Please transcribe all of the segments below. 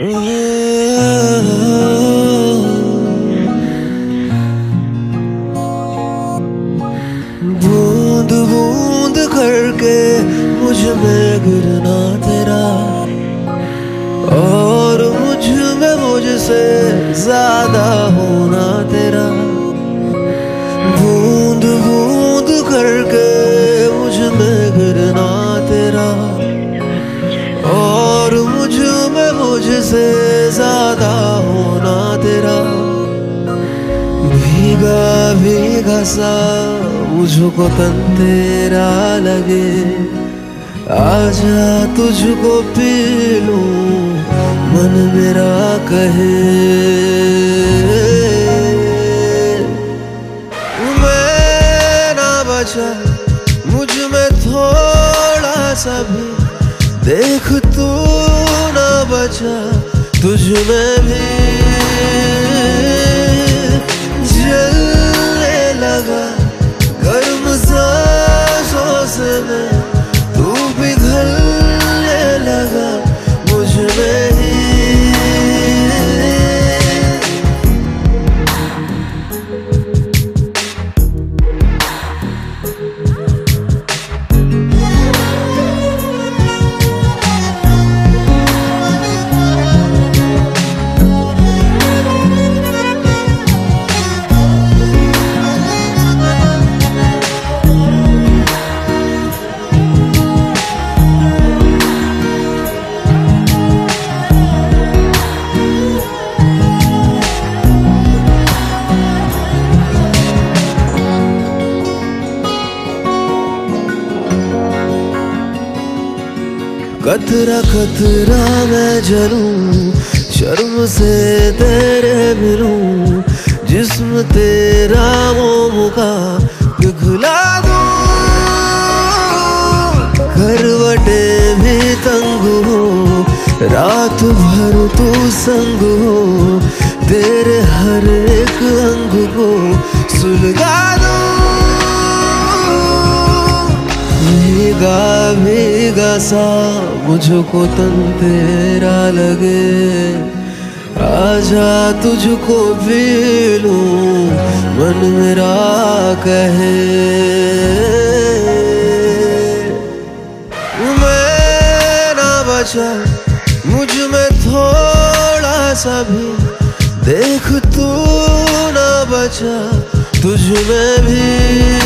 बूंद बूंद करके मुझमें गिरना तेरा। और मुझमें मुझसे ज़्यादा होना तेरा। बूंद बूंद करके भीगा सा, मुझको तन तेरा लगे। आजा तुझको पी लूँ, मन मेरा कहे। मैं ना बचा, मुझमें थोड़ा सा भी। देख तू ना बचा, तुझ में भी। जलने कतरा कतरा मैं जलूं शर्म से तेरे मिलूं, जिस्म तेरा मोम का पिघला दूँ। करवटे भी तंग हो, रात भर तू संग हो, तेरे हर एक अंग को सुलगा सा मुझको तन तेरा लगे आजा तुझको पी लूँ मन मेरा कहे। मैं ना बचा, मुझमें थोड़ा सा भी, देख तू ना बचा, तुझ में भी।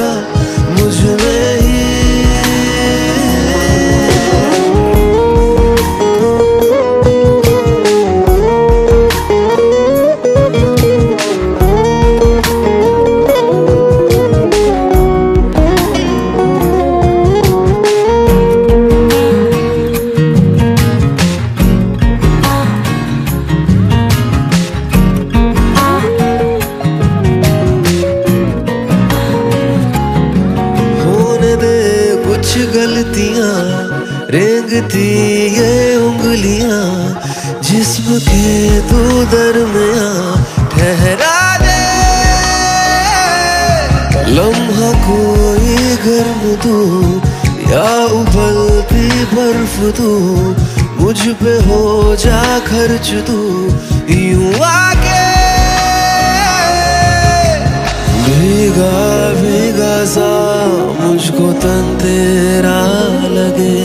가. कुछ गलतियाँ, रेंगती ये उंगलियाँ, जिस्म के तू दरमिया ठहरा दे। लम्हा कोई गर्म तू या उबलती बर्फ़ तू मुझ पे हो जा खर्च तू यूँ आके। भीगा भीगा सा मुझको तन तेरा लगे।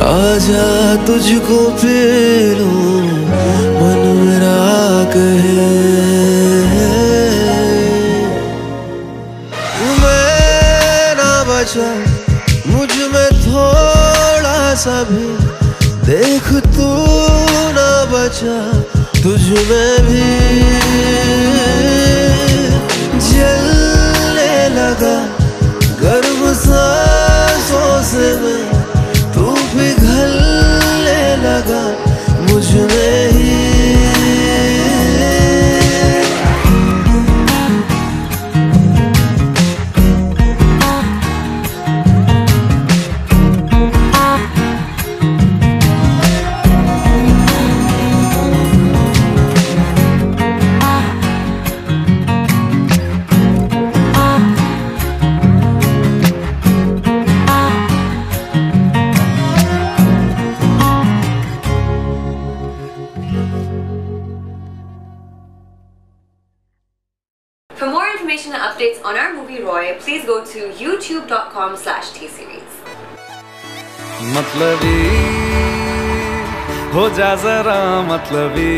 आजा तुझको लूँ मन मेरा कहे। मैं ना बचा, मुझमें थोड़ा सा भी। देख तू ना बचा, तुझ में भी। The. information and updates on our movie Roy, please go to youtube.com slash tseries. मतलबी हो जा जरा मतलबी